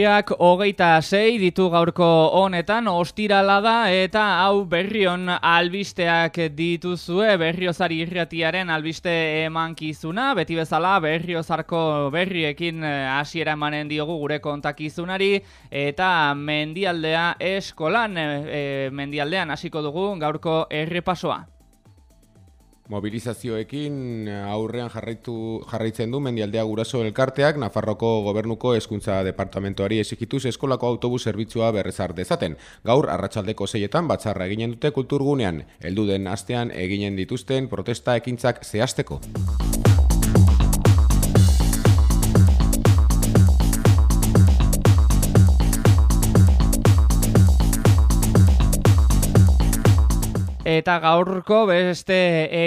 urriak hogeita sei ditu gaurko honetan, ostirala da eta hau berrion albisteak dituzue, berriozari irratiaren albiste emankizuna, beti bezala berriozarko berriekin eh, hasiera emanen diogu gure kontakizunari, eta mendialdea eskolan, e, mendialdean hasiko dugu gaurko errepasoa. Mobilizazioekin aurrean jarraitu jarraitzen du Mendialdea Guraso elkarteak Nafarroko Gobernuko Hezkuntza Departamentoari esikituz eskolako autobus zerbitzua berrezar dezaten. Gaur arratsaldeko seietan batzarra eginen dute kulturgunean, heldu den astean eginen dituzten protesta ekintzak zehasteko. Eta gaurko beste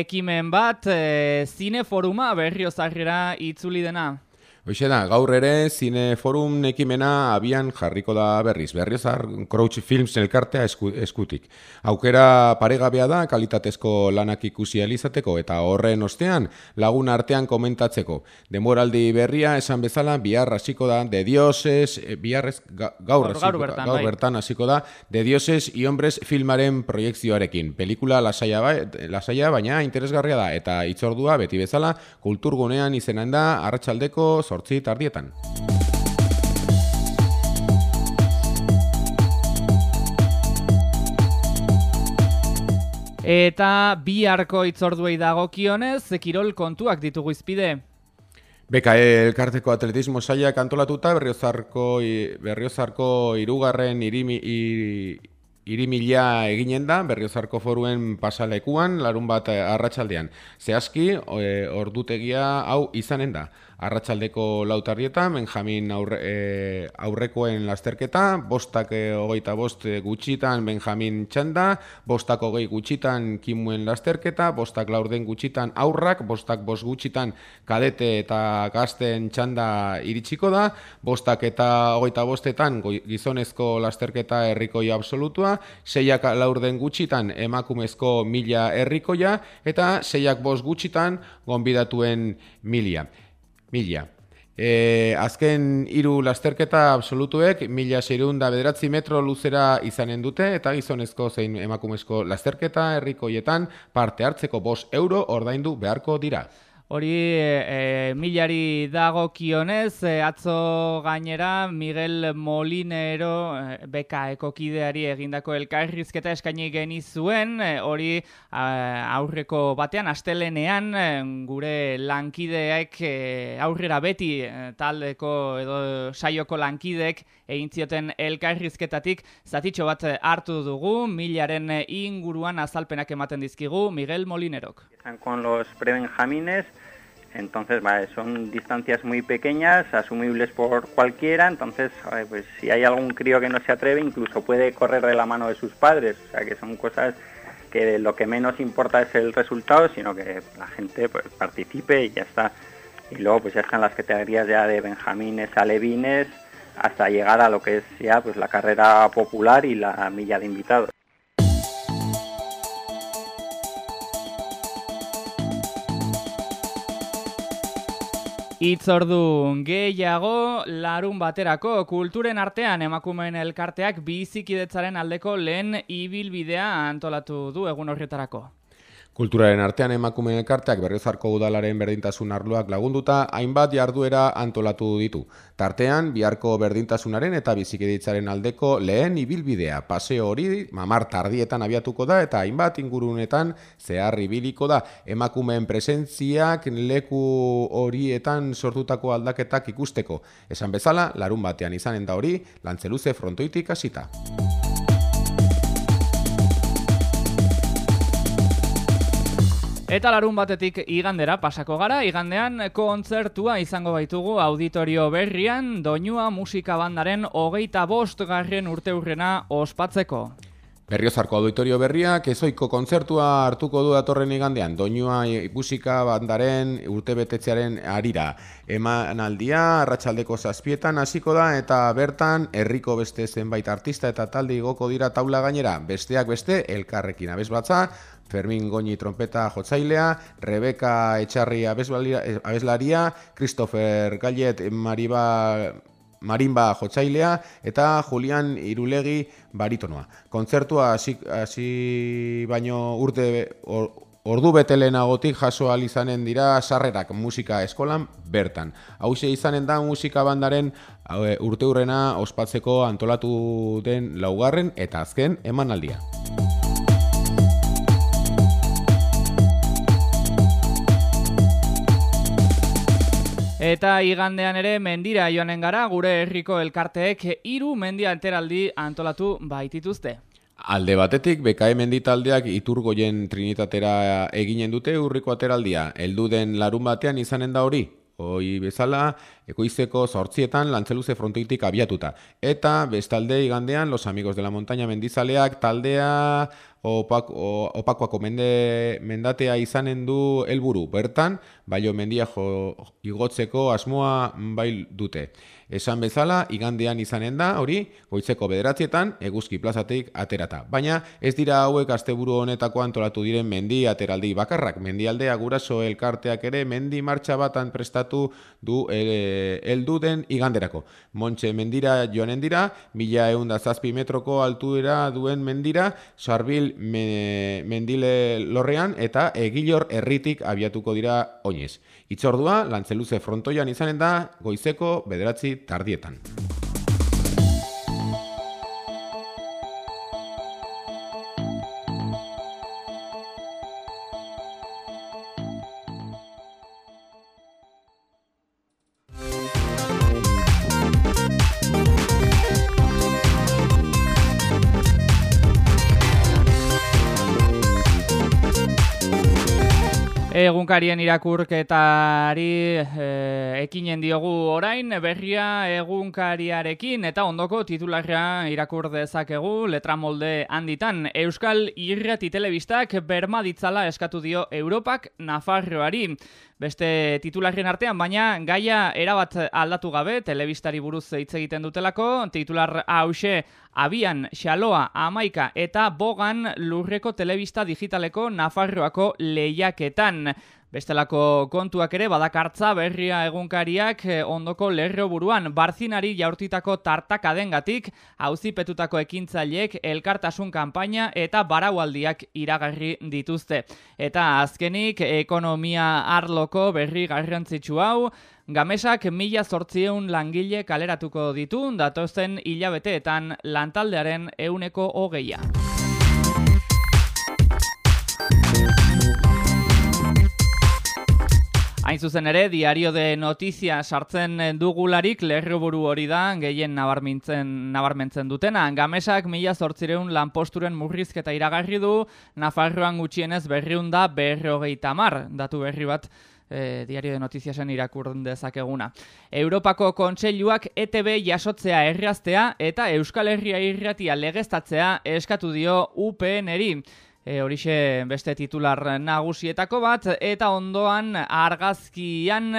ekimen bat, e, zineforuma berriozarrera itzuli dena. Hoxe da, gaur ere Zine Forum ekimena abian jarriko da berriz. Berriozar Crouch Films elkartea eskutik. Aukera paregabea da kalitatezko lanak ikusi alizateko eta horren ostean lagun artean komentatzeko. Demoraldi berria esan bezala bihar hasiko da de dioses, eh, bihar gaur, gaur, bertan, gaur bai. bertan hasiko da de dioses y hombres filmaren proiektzioarekin. Pelikula lasaia, ba, lasaia baina interesgarria da eta itzordua beti bezala kulturgunean izenan da arratsaldeko sortzi tardietan. Eta bi harko itzorduei dagokionez, kirol kontuak ditugu izpide. Beka, elkarteko atletismo saia kantolatuta berriozarko, berriozarko irugarren irimi, irimila eginen da, berriozarko foruen pasalekuan, larun bat arratsaldean. Zehazki, ordutegia hau izanen da arratsaldeko lautarrietan, Benjamin aurre, e, aurrekoen lasterketa, bostak e, hogeita bost gutxitan Benjamin txanda, bostak hogei gutxitan kimuen lasterketa, bostak laurden gutxitan aurrak, bostak bost gutxitan kadete eta gazten txanda iritsiko da, bostak eta hogeita bostetan gizonezko lasterketa herrikoia absolutua, seiak laurden gutxitan emakumezko mila herrikoia, eta seiak bost gutxitan gonbidatuen milia mila. E, azken hiru lasterketa absolutuek mila da bederatzi metro luzera izanen dute eta gizonezko zein emakumezko lasterketa herrikoietan parte hartzeko bos euro ordaindu beharko dira. Hori e, milari dago kionez, e, atzo gainera Miguel Molinero e, beka ekokideari egindako elkarrizketa eskaini genizuen, e, hori aurreko batean, astelenean gure lankideek e, aurrera beti taldeko edo saioko lankideek egin zioten elkarrizketatik zatitxo bat hartu dugu, milaren inguruan azalpenak ematen dizkigu Miguel Molinerok. Con los prebenjamines, Entonces, vale, son distancias muy pequeñas, asumibles por cualquiera, entonces, pues si hay algún crío que no se atreve, incluso puede correr de la mano de sus padres, o sea que son cosas que lo que menos importa es el resultado, sino que la gente pues, participe y ya está. Y luego pues ya están las categorías ya de benjamines, alevines, hasta llegar a lo que es ya pues la carrera popular y la milla de invitados. Itzordu gehiago larun baterako kulturen artean emakumeen elkarteak bizikidetzaren aldeko lehen ibilbidea antolatu du egun horretarako. Kulturaren artean emakume elkarteak berriozarko udalaren berdintasun arloak lagunduta hainbat jarduera antolatu ditu. Tartean, biharko berdintasunaren eta bizikeditzaren aldeko lehen ibilbidea. Paseo hori, mamar tardietan abiatuko da eta hainbat ingurunetan zehar ibiliko da. Emakumeen presentziak leku horietan sortutako aldaketak ikusteko. Esan bezala, larun batean izanen da hori, lantzeluze frontoitik hasita. Eta larun batetik igandera pasako gara, igandean kontzertua izango baitugu auditorio berrian, doinua musika bandaren hogeita bost garren urte urrena ospatzeko. Berriozarko auditorio berriak ezoiko kontzertua hartuko du datorren igandean, doinua musika bandaren urte betetzearen arira. Eman aldia, arratsaldeko zazpietan hasiko da eta bertan herriko beste zenbait artista eta talde igoko dira taula gainera, besteak beste elkarrekin abez batza, Fermin Goñi trompeta jotzailea, Rebeka Etxarri abeslaria, Christopher Gallet Mariba marimba jotzailea eta Julian Irulegi baritonoa. Kontzertua hasi, baino urte ordu betelenagotik jaso izanen dira sarrerak musika eskolan bertan. Hau izanen da musika bandaren urte hurrena ospatzeko antolatu den laugarren eta azken emanaldia. Eta igandean ere mendira joanen gara gure herriko elkarteek hiru mendia alteraldi antolatu baitituzte. Alde batetik, BKM menditaldeak iturgoien trinitatera eginen dute urriko ateraldia. Eldu den larun batean izanen da hori, Hoi bezala, ekoizeko sortzietan lantzeluze frontoitik abiatuta. Eta bestalde igandean, los amigos de la montaña mendizaleak taldea opak, opakoako mende, mendatea izanen du helburu Bertan, baio mendia jo, igotzeko asmoa bai dute. Esan bezala, igandean izanen da, hori, goitzeko bederatzietan, eguzki plazatik aterata. Baina, ez dira hauek asteburu honetako antolatu diren mendi ateraldi bakarrak. Mendialdea guraso elkarteak ere mendi martxa batan prestatu du e, eldu den iganderako. Montxe mendira joanen dira, mila eunda zazpi metroko altuera duen mendira, sarbil mendile lorrean eta egilor herritik abiatuko dira oinez. Itzordua, lantzeluze frontoian izanen da, goizeko bederatzi tardietan. Egunkarien irakurketari e, ekinen diogu orain berria egunkariarekin eta ondoko titularra irakur dezakegu letra molde handitan. Euskal Irrati Telebistak berma ditzala eskatu dio Europak Nafarroari. Beste titularren artean, baina gaia erabat aldatu gabe, telebistari buruz hitz egiten dutelako, titular hause abian, xaloa, amaika eta bogan lurreko telebista digitaleko Nafarroako lehiaketan. Bestelako kontuak ere badakartza berria egunkariak eh, ondoko lerro buruan barzinari jaurtitako tartaka dengatik auzipetutako ekintzaileek elkartasun kanpaina eta baraualdiak iragarri dituzte. Eta azkenik ekonomia arloko berri garrantzitsu hau Gamesak mila zortzieun langile kaleratuko ditu datozen hilabeteetan lantaldearen euneko hogeia. Hain zuzen ere, diario de notizia sartzen dugularik lerroburu hori da, gehien nabarmentzen, nabarmentzen dutena. Gamesak mila zortzireun lanposturen murrizketa iragarri du, Nafarroan gutxienez berriun da berrogeita mar, datu berri bat e, diario de notiziasen irakurren dezakeguna. Europako kontseiluak ETB jasotzea erraztea eta Euskal Herria irratia legeztatzea eskatu dio UPN-eri. E, horixe beste titular nagusietako bat, eta ondoan argazkian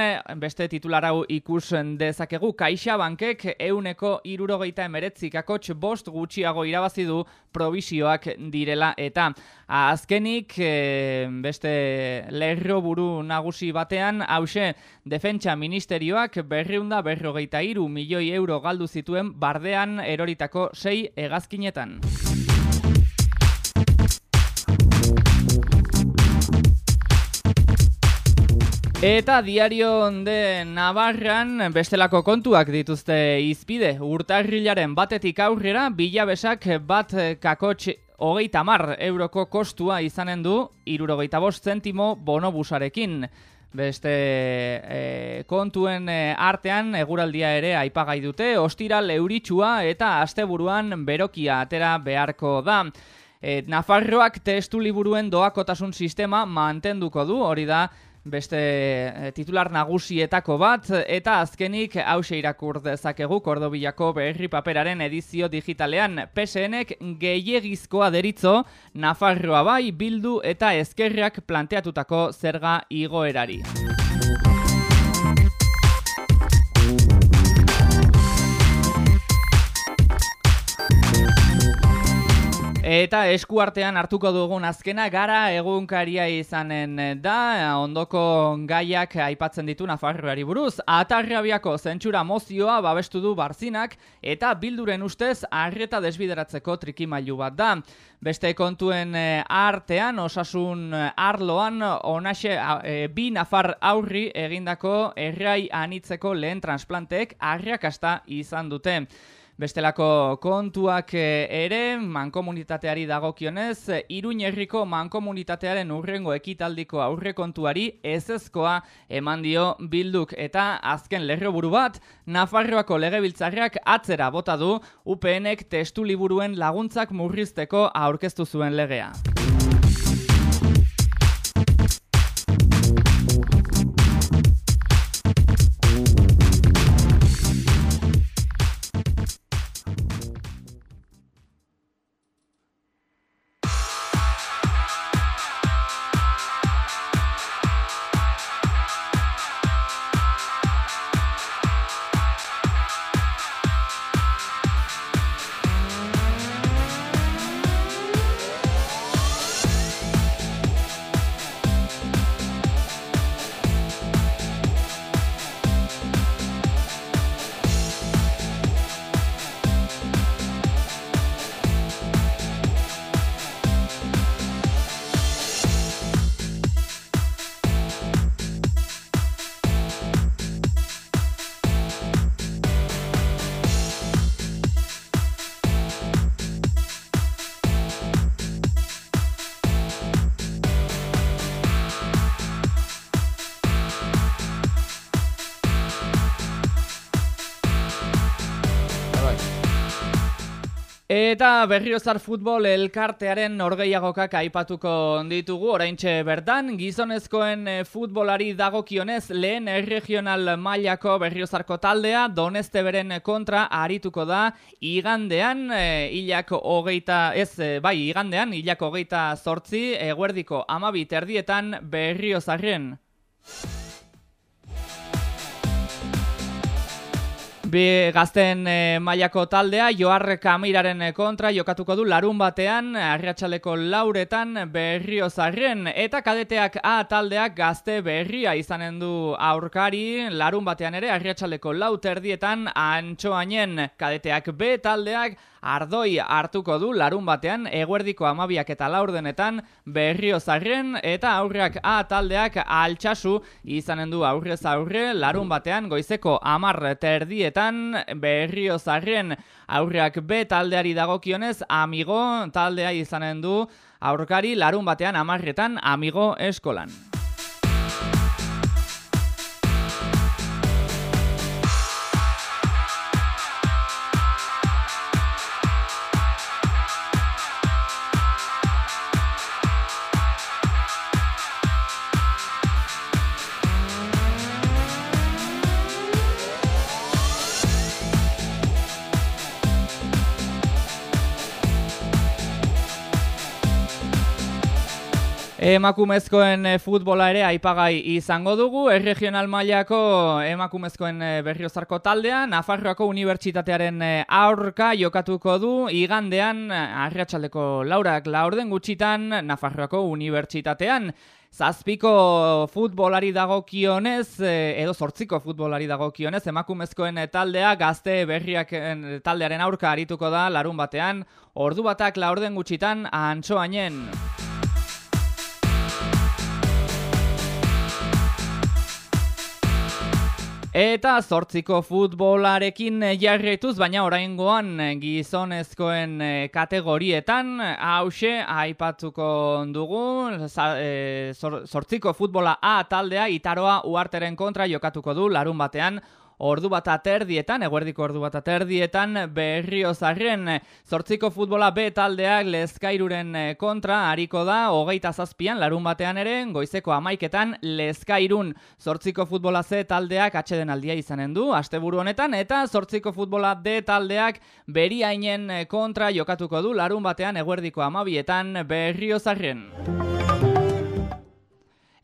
beste titular hau ikusen dezakegu Kaixa Bankek euneko irurogeita emeretzik akotx bost gutxiago irabazi du provisioak direla eta azkenik e, beste lerro buru nagusi batean hause defentsa ministerioak berriunda berrogeita iru milioi euro galdu zituen bardean eroritako sei egazkinetan. Eta diario de Navarran bestelako kontuak dituzte izpide. Urtarrilaren batetik aurrera, bilabesak bat kakotx hogeita mar euroko kostua izanen du, irurogeita bost zentimo bonobusarekin. Beste e, kontuen e, artean eguraldia ere aipagai dute, ostiral euritsua eta asteburuan berokia atera beharko da. E, Nafarroak testu liburuen doakotasun sistema mantenduko du, hori da, beste e, titular nagusietako bat eta azkenik hause irakur dezakegu Kordobilako berri paperaren edizio digitalean PSNek gehiegizkoa deritzo Nafarroa bai bildu eta ezkerrak planteatutako zerga igoerari. Eta eskuartean hartuko dugun azkena gara egunkaria izanen da, ondoko gaiak aipatzen ditu Nafarroari buruz. Atarrabiako zentsura mozioa babestu du barzinak eta bilduren ustez arreta desbideratzeko trikimailu bat da. Beste kontuen eh, artean, osasun arloan, onaxe e, bi nafar aurri egindako errai anitzeko lehen transplanteek arrakasta izan dute. Bestelako kontuak eh, ere, mankomunitateari dagokionez, Iruñerriko mankomunitatearen urrengo ekitaldiko aurrekontuari ezezkoa eman dio bilduk eta azken lerroburu bat, Nafarroako legebiltzarrak atzera bota du UPNek testu liburuen laguntzak murrizteko aurkeztu zuen legea. Eta berriozar futbol elkartearen norgeiagokak aipatuko ditugu, oraintxe bertan, gizonezkoen eh, futbolari dagokionez lehen regional mailako berriozarko taldea, doneste beren kontra arituko da, igandean, e, hilak hogeita, ez, eh, bai, igandean, hilak hogeita sortzi, eguerdiko amabit erdietan berriozarren. Bi gazten e, mailako taldea Joar Kamiraren eh, kontra jokatuko du larun batean Arriatxaleko lauretan berriozarren. Eta kadeteak A taldeak gazte berria izanen du aurkari. Larun batean ere Arriatxaleko lauterdietan antxoainen. Kadeteak B taldeak ardoi hartuko du larun batean eguerdiko amabiak eta laurdenetan berrio zarren eta aurreak A taldeak altxasu izanen du aurrez aurre larun batean goizeko amar terdietan berrio zarren aurreak B taldeari dagokionez amigo taldea izanen du aurkari larun batean amarretan amigo eskolan. Emakumezkoen eh, futbola ere aipagai izango dugu, erregional mailako emakumezkoen eh, berriozarko taldea, Nafarroako Unibertsitatearen eh, aurka jokatuko du, igandean, arriatxaldeko laurak laurden gutxitan, Nafarroako Unibertsitatean. Zazpiko futbolari dagokionez, edo sortziko futbolari dagokionez, emakumezkoen taldea, gazte berriak taldearen aurka arituko da, larun batean, ordu batak laurden gutxitan, antxoainen. Eta zortziko futbolarekin jarretuz, baina oraingoan gizonezkoen eh, kategorietan, hause aipatuko dugu, zortziko eh, futbola A taldea itaroa uarteren kontra jokatuko du larun batean, ordu bat aterdietan, eguerdiko ordu bat aterdietan, berriozarren zortziko futbola B taldeak lezkairuren eh, kontra, hariko da, hogeita zazpian, larun batean ere, goizeko amaiketan, lezkairun zortziko futbola C taldeak atxeden aldia izanen du, asteburu honetan, eta zortziko futbola D taldeak beriainen eh, kontra jokatuko du, larun batean, eguerdiko amabietan, berriozarren.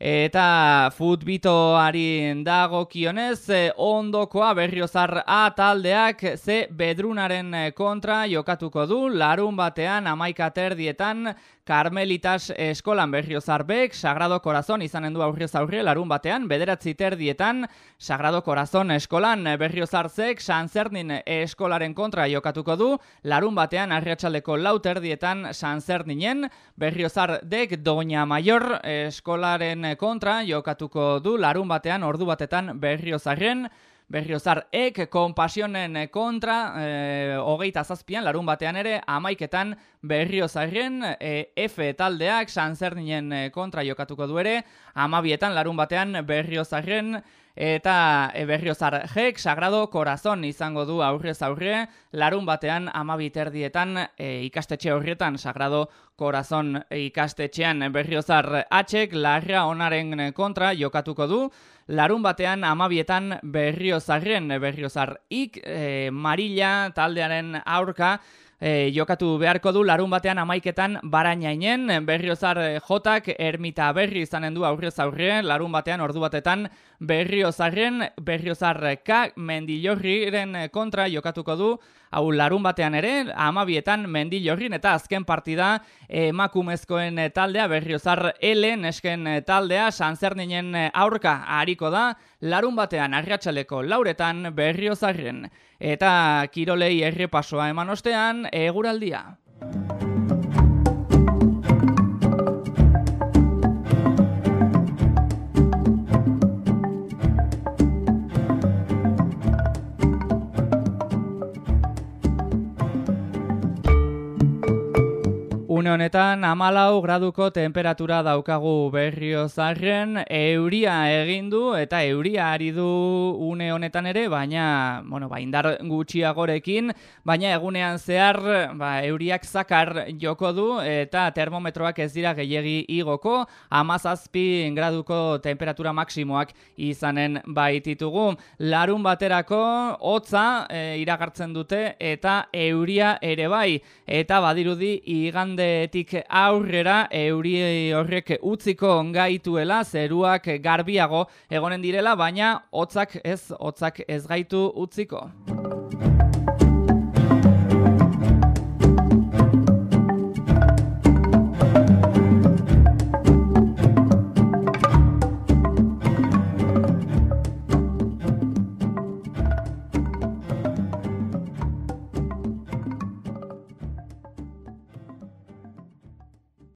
Eta futbitoari dago kionez, ondokoa berriozar A taldeak ze bedrunaren kontra jokatuko du, larun batean amaika terdietan Carmelitas eskolan berriozarbek, Sagrado Corazon izanen du aurrez aurre, larun batean, bederatzi terdietan, Sagrado Corazon eskolan berriozarzek, Sanzernin eskolaren kontra jokatuko du, larun batean, arriatxaleko lau terdietan, Sanzerninen, berriozardek, Doña Mayor eskolaren kontra jokatuko du, larun batean, ordu batetan berriozarren, Berriozar ek konpasionen kontra e, hogeita zazpian, larun batean ere, amaiketan berriozarren e, F taldeak sanzerninen kontra jokatuko du ere, amabietan larun batean berriozarren eta e, berriozar jek sagrado korazon izango du aurrez aurre, larun batean amabiterdietan e, ikastetxe horrietan sagrado korazon ikastetxean. Berriozar atxek larra onaren kontra jokatuko du, larun batean amabietan berriozarren. Berriozar ik e, marilla taldearen aurka e, jokatu beharko du larun batean amaiketan barainainen berriozar jotak ermita berri izanen du aurrez aurre larun batean ordu batetan berriozarren berriozarka mendilorriren kontra jokatuko du. Hau larun batean ere amabietan mendilorrin eta azken partida emakumezkoen taldea berriozar L nesken taldea sanzerninen aurka hariko da. Larun batean arratsaleko lauretan berriozarren. Eta kirolei errepasoa eman ostean eguraldia. Une honetan amalau graduko temperatura daukagu berrio zarren, euria egin du eta euria ari du une honetan ere, baina, bueno, ba, indar gutxiagorekin, baina egunean zehar ba, euriak zakar joko du eta termometroak ez dira gehiegi igoko, amazazpi graduko temperatura maksimoak izanen baititugu. Larun baterako hotza e, iragartzen dute eta euria ere bai, eta badirudi igande etik aurrera euri horrek utziko gaituela zeruak garbiago egonen direla baina hotzak ez hotzak ez gaitu utziko